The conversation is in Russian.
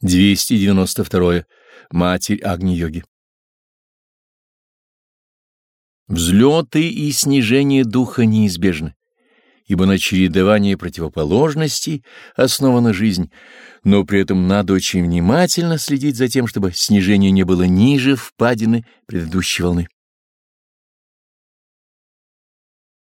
292. Матерь Агни-йоги. Взлеты и снижение духа неизбежны, ибо на чередовании противоположностей основана жизнь, но при этом надо очень внимательно следить за тем, чтобы снижение не было ниже впадины предыдущей волны.